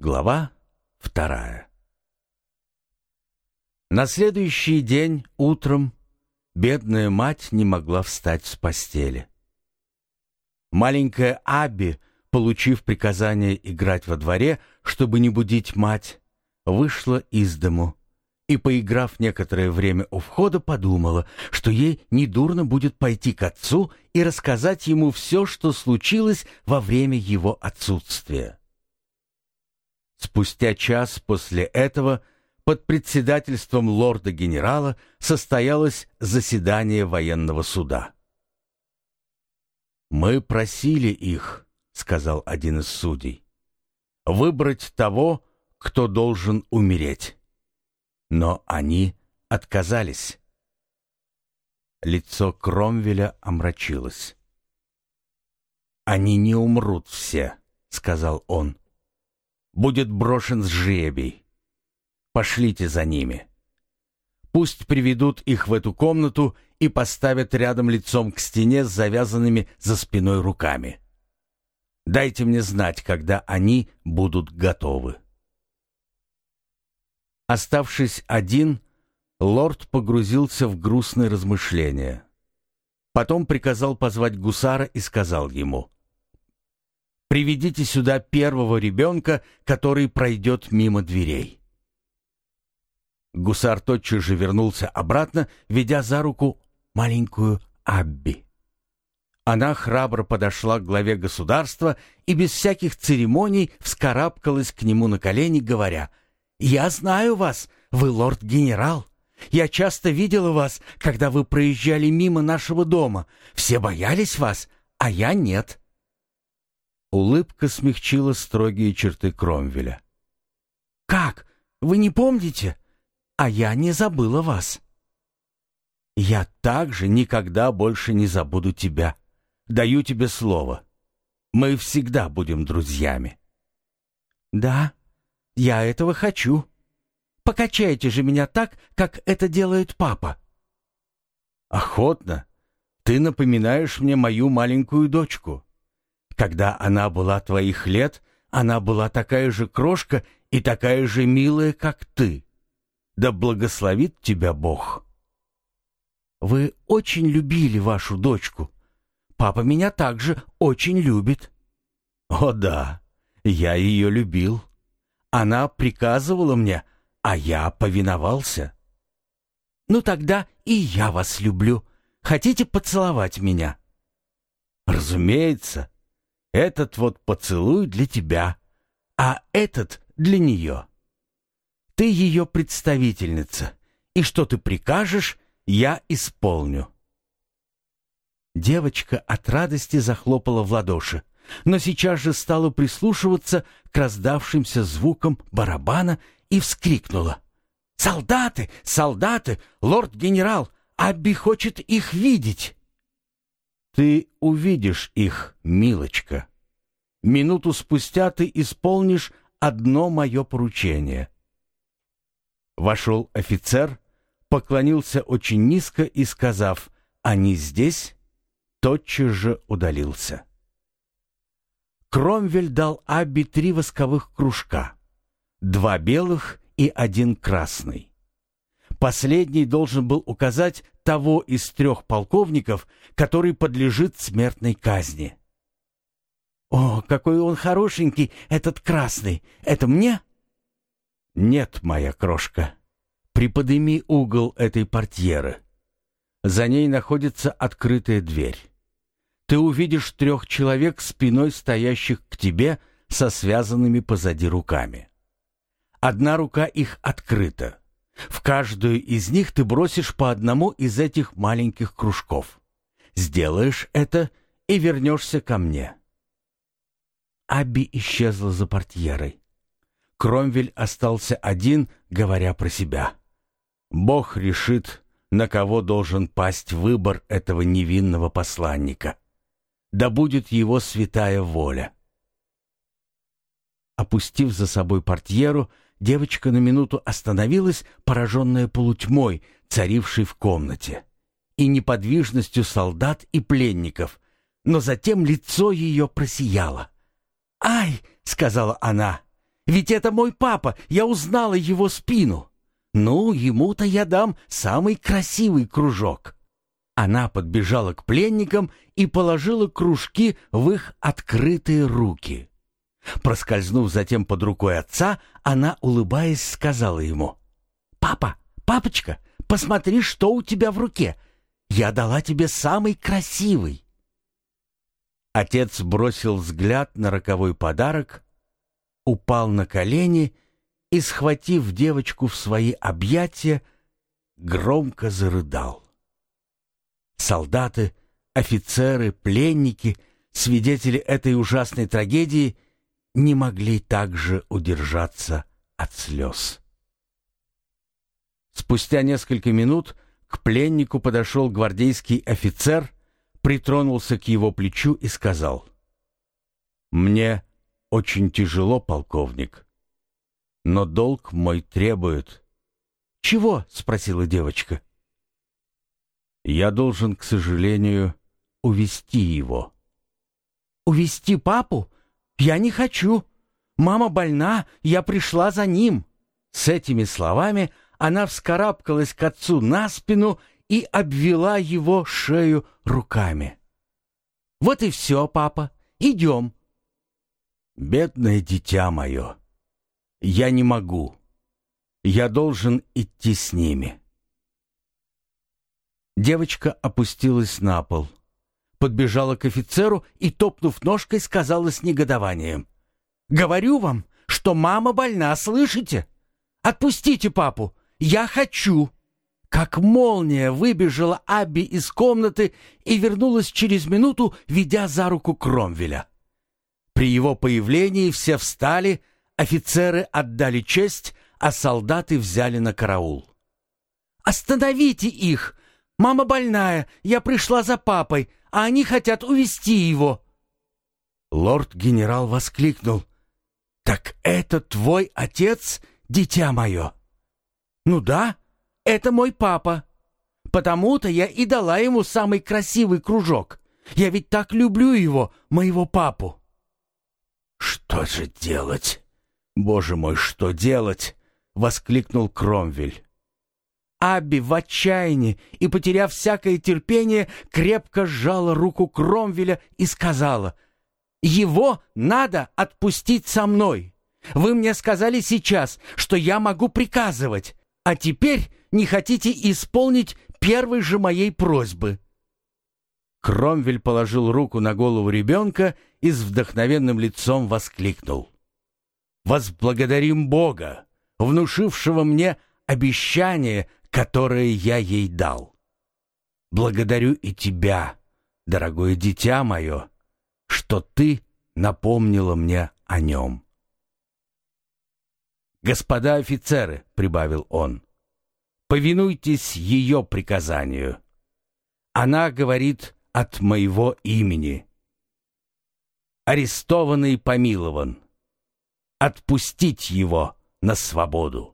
Глава вторая На следующий день утром бедная мать не могла встать с постели. Маленькая Абби, получив приказание играть во дворе, чтобы не будить мать, вышла из дому и, поиграв некоторое время у входа, подумала, что ей недурно будет пойти к отцу и рассказать ему все, что случилось во время его отсутствия. Спустя час после этого под председательством лорда-генерала состоялось заседание военного суда. «Мы просили их», — сказал один из судей, — «выбрать того, кто должен умереть». Но они отказались. Лицо Кромвеля омрачилось. «Они не умрут все», — сказал он. «Будет брошен жребий. Пошлите за ними. Пусть приведут их в эту комнату и поставят рядом лицом к стене с завязанными за спиной руками. Дайте мне знать, когда они будут готовы». Оставшись один, лорд погрузился в грустные размышления. Потом приказал позвать гусара и сказал ему, «Приведите сюда первого ребенка, который пройдет мимо дверей». Гусар тотчас же вернулся обратно, ведя за руку маленькую Абби. Она храбро подошла к главе государства и без всяких церемоний вскарабкалась к нему на колени, говоря — «Я знаю вас, вы лорд-генерал. Я часто видела вас, когда вы проезжали мимо нашего дома. Все боялись вас, а я нет». Улыбка смягчила строгие черты Кромвеля. «Как? Вы не помните? А я не забыла вас». «Я также никогда больше не забуду тебя. Даю тебе слово. Мы всегда будем друзьями». «Да, я этого хочу. Покачайте же меня так, как это делает папа. Охотно. Ты напоминаешь мне мою маленькую дочку. Когда она была твоих лет, она была такая же крошка и такая же милая, как ты. Да благословит тебя Бог. Вы очень любили вашу дочку. Папа меня также очень любит. О да, я ее любил. Она приказывала мне, а я повиновался. Ну тогда и я вас люблю. Хотите поцеловать меня? Разумеется. Этот вот поцелуй для тебя, а этот для нее. Ты ее представительница, и что ты прикажешь, я исполню. Девочка от радости захлопала в ладоши но сейчас же стала прислушиваться к раздавшимся звукам барабана и вскрикнула. «Солдаты! Солдаты! Лорд-генерал! Абби хочет их видеть!» «Ты увидишь их, милочка. Минуту спустя ты исполнишь одно мое поручение». Вошел офицер, поклонился очень низко и, сказав «Они здесь?», тотчас же удалился. Кромвель дал Абби три восковых кружка, два белых и один красный. Последний должен был указать того из трех полковников, который подлежит смертной казни. «О, какой он хорошенький, этот красный! Это мне?» «Нет, моя крошка. Приподними угол этой портьеры. За ней находится открытая дверь ты увидишь трех человек спиной стоящих к тебе со связанными позади руками. Одна рука их открыта. В каждую из них ты бросишь по одному из этих маленьких кружков. Сделаешь это и вернешься ко мне. Абби исчезла за портьерой. Кромвель остался один, говоря про себя. Бог решит, на кого должен пасть выбор этого невинного посланника да будет его святая воля. Опустив за собой портьеру, девочка на минуту остановилась, пораженная полутьмой, царившей в комнате, и неподвижностью солдат и пленников, но затем лицо ее просияло. «Ай!» — сказала она. Ведь это мой папа, я узнала его спину. Ну, ему-то я дам самый красивый кружок». Она подбежала к пленникам и положила кружки в их открытые руки. Проскользнув затем под рукой отца, она, улыбаясь, сказала ему, «Папа, папочка, посмотри, что у тебя в руке. Я дала тебе самый красивый». Отец бросил взгляд на роковой подарок, упал на колени и, схватив девочку в свои объятия, громко зарыдал. Солдаты, офицеры, пленники, свидетели этой ужасной трагедии не могли также удержаться от слез. Спустя несколько минут к пленнику подошел гвардейский офицер, притронулся к его плечу и сказал, «Мне очень тяжело, полковник, но долг мой требует». «Чего?» — спросила девочка. Я должен, к сожалению, увести его. Увести папу? Я не хочу. Мама больна, я пришла за ним. С этими словами она вскарабкалась к отцу на спину и обвела его шею руками. Вот и все, папа. Идем. Бедное дитя мое. Я не могу. Я должен идти с ними. Девочка опустилась на пол, подбежала к офицеру и, топнув ножкой, сказала с негодованием. «Говорю вам, что мама больна, слышите? Отпустите папу, я хочу!» Как молния выбежала Абби из комнаты и вернулась через минуту, ведя за руку Кромвеля. При его появлении все встали, офицеры отдали честь, а солдаты взяли на караул. «Остановите их!» Мама больная, я пришла за папой, а они хотят увести его». Лорд-генерал воскликнул. «Так это твой отец, дитя мое?» «Ну да, это мой папа. Потому-то я и дала ему самый красивый кружок. Я ведь так люблю его, моего папу». «Что же делать? Боже мой, что делать?» — воскликнул Кромвель. Абби в отчаянии и, потеряв всякое терпение, крепко сжала руку Кромвеля и сказала, «Его надо отпустить со мной. Вы мне сказали сейчас, что я могу приказывать, а теперь не хотите исполнить первой же моей просьбы». Кромвель положил руку на голову ребенка и с вдохновенным лицом воскликнул. «Возблагодарим Бога, внушившего мне обещание которое я ей дал. Благодарю и тебя, дорогое дитя мое, что ты напомнила мне о нем. «Господа офицеры», — прибавил он, — «повинуйтесь ее приказанию. Она говорит от моего имени. Арестованный помилован. Отпустить его на свободу».